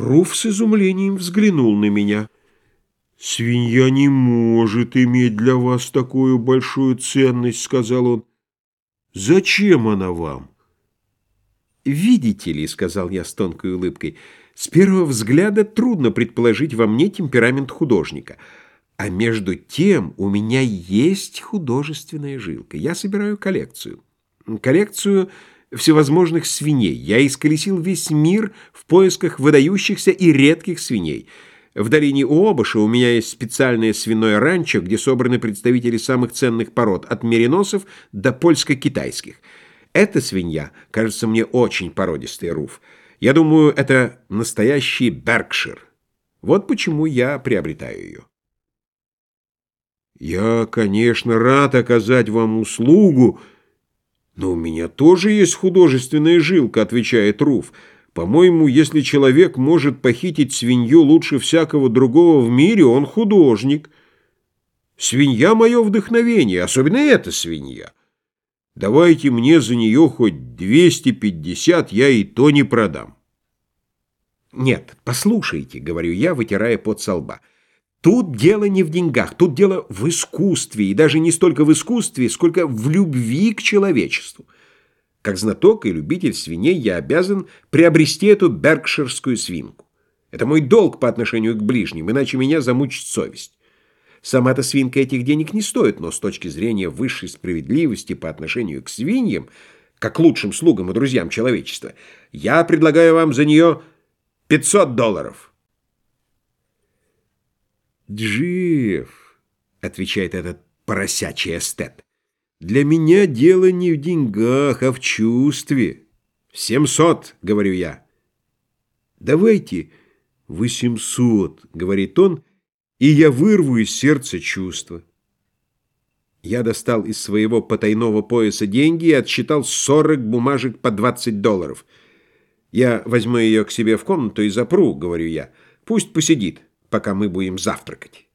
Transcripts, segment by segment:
Руф с изумлением взглянул на меня. «Свинья не может иметь для вас такую большую ценность», — сказал он. «Зачем она вам?» «Видите ли», — сказал я с тонкой улыбкой, — «с первого взгляда трудно предположить во мне темперамент художника. А между тем у меня есть художественная жилка. Я собираю коллекцию. Коллекцию всевозможных свиней. Я исколесил весь мир в поисках выдающихся и редких свиней. В долине Уобаша у меня есть специальное свиное ранчо, где собраны представители самых ценных пород, от мериносов до польско-китайских. Эта свинья кажется мне очень породистой, Руф. Я думаю, это настоящий Беркшир. Вот почему я приобретаю ее. Я, конечно, рад оказать вам услугу, «Но у меня тоже есть художественная жилка», — отвечает Руф. «По-моему, если человек может похитить свинью лучше всякого другого в мире, он художник. Свинья — мое вдохновение, особенно эта свинья. Давайте мне за нее хоть 250, я и то не продам». «Нет, послушайте», — говорю я, вытирая пот со лба. Тут дело не в деньгах, тут дело в искусстве, и даже не столько в искусстве, сколько в любви к человечеству. Как знаток и любитель свиней я обязан приобрести эту беркширскую свинку. Это мой долг по отношению к ближним, иначе меня замучит совесть. Сама-то свинка этих денег не стоит, но с точки зрения высшей справедливости по отношению к свиньям, как лучшим слугам и друзьям человечества, я предлагаю вам за нее 500 долларов. «Джив», — отвечает этот поросячий эстет, — «для меня дело не в деньгах, а в чувстве». «Семьсот», — говорю я. «Давайте восемьсот», — говорит он, и я вырву из сердца чувства. Я достал из своего потайного пояса деньги и отсчитал сорок бумажек по двадцать долларов. «Я возьму ее к себе в комнату и запру», — говорю я. «Пусть посидит» пока мы будем завтракать.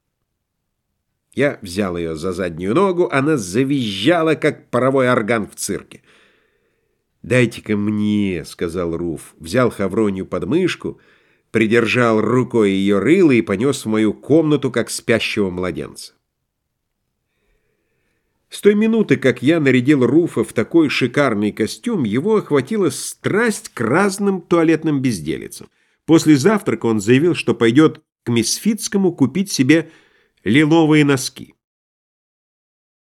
Я взял ее за заднюю ногу, она завизжала, как паровой орган в цирке. «Дайте-ка мне», — сказал Руф, взял Хавронью под мышку, придержал рукой ее рыло и понес в мою комнату, как спящего младенца. С той минуты, как я нарядил Руфа в такой шикарный костюм, его охватила страсть к разным туалетным безделицам. После завтрака он заявил, что пойдет к Мисфицкому купить себе лиловые носки.